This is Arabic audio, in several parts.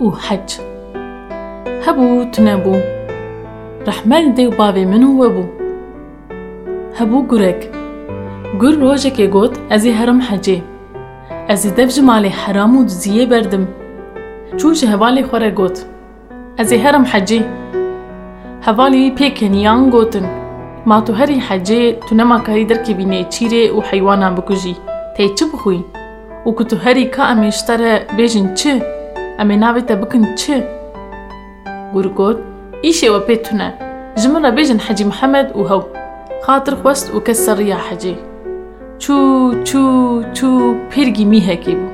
û hec. Hebû tunebû. Rehmel dê bavê min û we bû. Hebû gurek. Gur rojekê got ez ê herim hecê. Ez ê dev ji malê heram û diziyê berdim. Çû ji hevalê xwe re got. Ez ê herim hecê. Hevalê pê keniyan gotin. Ma tu herî hecê tu nema karî derkevî nêçîrê û heywanan bikujî. Tê çi bixwî? û ku tu herî ka em ê ji te re bêjin çi? امینابی تا بکن چه؟ گرو گود ایشی و پیتونه جمعنا بیجن حجی محمد و هو خاطر خوست و کسر یا حجی چو چو چو پیرگی میه که بو.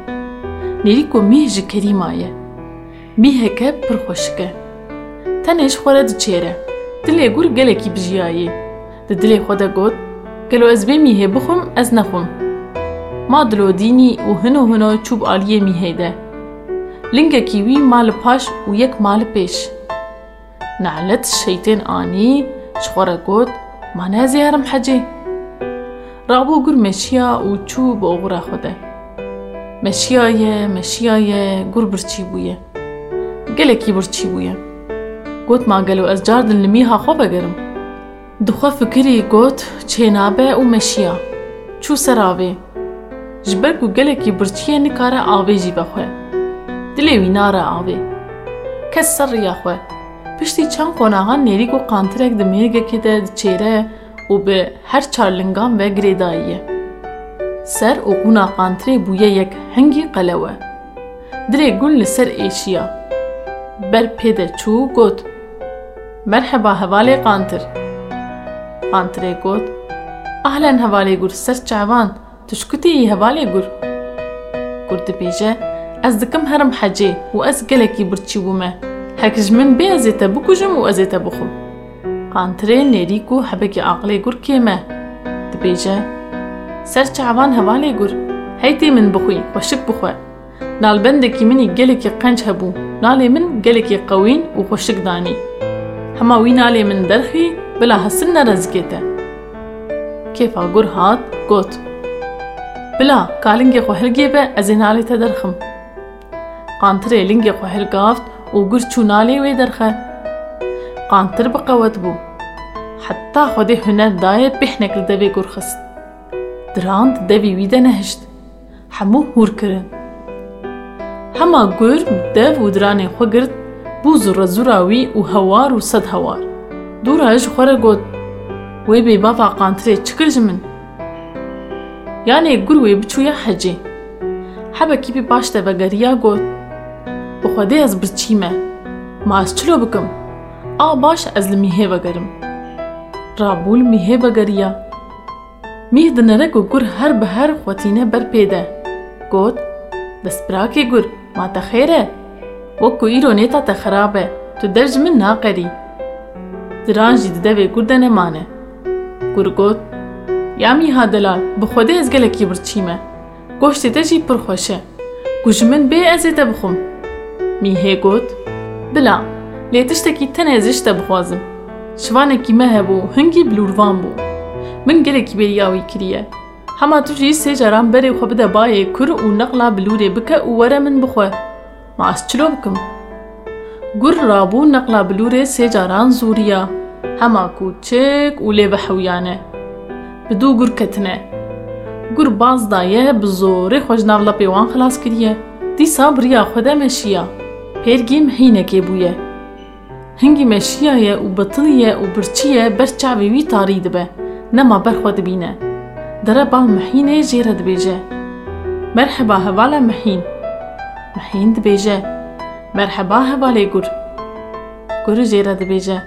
نیری کو میه جی کریم آیه میه که پرخوشکه تنش خورة دی چیره دلی گور گلی کی بجی آیه دی دلی خودا گلو از بی میه بخم از نخم. ما دلو دینی و هنو هنو چوب آلیه میه Ji xwe re got, ma ne ez ê herim hecê. Rabû gur meşiya û çû bi oxira xwe de. Meşiya ye, meşiya ye, gur birçî bûye. Gelekî birçî bûye. Got ma gelo ez cardin li mîha xwe vegerim. Dixwe fikirî got çênabe û meşiya. Çû ser avê. Ji ber ku gelekî birçîye nikare avê jî vexwe. Riya xwe. Piştî çend qonaxan nêrîk û qantirek di mêrgekê de diçêre û bi her çar lingan ve girêdayî ye. Ser û qûna qantirê bûye yek hingî qelewe. Dilê gul li ser êşiya. Ber pê de çû got. Merheba hevalê qantir. Qantirê got. Ahlen hevalê gur ser çavan. Tu ji kutê yî hevalê gur. Gur dibêje از دکم هرم حجه و از گلکی برچی بومه هک جمن بی ازیتا بکجم و ازیتا بخم قانتره نیری گو حبکی عقلی گر کیمه دبیجه سر چعوان حوالی گر هیتی من بخوی و شک بخوا. نال بندکی منی گلکی قنج هبو. نالی من گلکی قوین و خوشک دانی هماوی نالی من درخی بلا حسن نرزگیتا کیفا گر هات گوت بلا کالنگی خوهرگی به از این تدرخم. Bila ka lingê xwe hilgê be ez ê nalê te derxim. Qantirê lingê xwe hilgaft û gur çû nalê wê derxe. Qantir bi qewet bû. Heta Xwedê huner daye pêhnek li devê gur xist. Dirand devî wî de nehişt. Hemû hûr kirin. Hema gur dev û diranê xwe girt bû zûra zûra wî û hewar û sed hewar. Dûra بخودي از برچيمة ما از چلو بكم آ باش از لميه بگرم. رابول ميه بگريا ميه دنره گو گر هر بهر خوتينه بر پیده. گوت بس براكي گر ما تخيره وكو ايرو نيتا تخرابه تو درج من ناقري دران جي دده وي گر دنه گر گوت يا ميها دلال بخودي از گلكي برچيمة گوشتي تجي پرخوشه گوش من بي ازي تبخم Tiştekî tenê ez ji te bixwazim. Şivanekî me hebû, hingî bilûrvan bû. Min gelekî bêriya wî kiriye. Hema tu jî sê caran berê xwe bide bayê kur û neqla bilûrê bike û were min bixwe. Ma ez çilo bikim? Gur rabû neqla bilûrê sê caran zûriya. Hema kûçik û lê bihewiyane. Bi dû gur ketine. Gur baz daye bi zorê xwe ji nav lapê wan xilas kiriye. Dîsa biriya xwe. هرگیم هینه که بویه. هنگی مشیه یه و بطلیه و برچیه برچعوی وی تارید به. نما برخواد بینه. دره بال محینه جیره دبیجه. مرحبا هوالا محین. محین دبیجه. مرحبا هوالا گر. گر جیره دبیجه.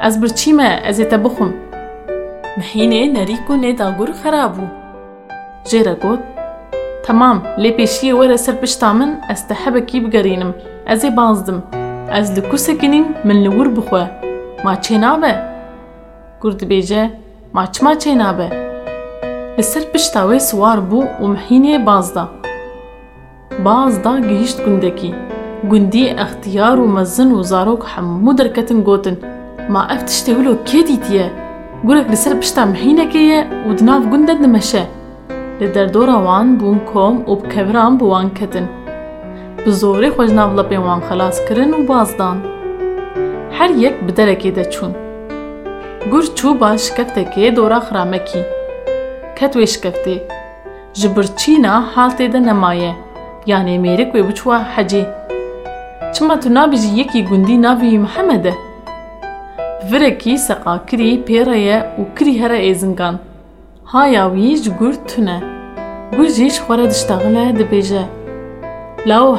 از برچی ما از ایتا بخم. محینه نریکو نیدا گر خرابو. جیره گود. Te bixwim. Mehînê nerîk û nêda gur xerab bû. Jê re got, Temam, lê pêşiyê were ser pişta min ez te hebekî bigerînim. Ez ê bazdim. Ez li ku sekinîm min li wir bixwe. Ma çê nabe? Gur dibêje, ma çima çê nabe? Li ser pişta wê siwar bû û mehînê baz da. Baz da gihîşt gundekî. Gundî extiyar û mezin û zarok hemû derketin gotin. Ma ev tiştê wilo kê dîtiye? Gurek li ser pişta mehînekê ye û di nav gund de dimeşe. Li derdora wan bûn kom û bi keviran bi wan ketin. bi zorê xwe ji wan xelas kirin û bazdan. Her yek bi derekê de çûn. Gur çû ba şikeftekê dora xiramekî. Ket wê şikeftê. Ji birçîna haltê de nemaye. Yani mêrik wê biçûwa hecê. Çima tu nabêjî yekî gundî navê wî Mihemed e? Virekî seqakirî pêre ye û kirî here êzingan.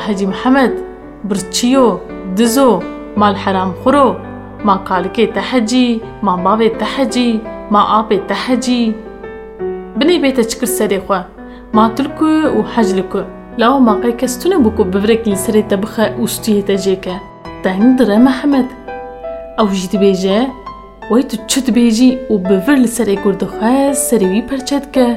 Hecî Mihemed, birçîyo, dizo, mal heramxwiro, ma kalikê te hecî, ma bavê te hecî, ma apê te hecî. Binê bête çikir serê xwe, ma tilku û hec li ku. Lao ma qey kes tune bû ku bi virekî li serê te bixe û stûyê te jêke. Deng dire Mihemed. Ew jî dibêje, dibêjî û bi vir li serê gur dixwest serê wî perçe dike.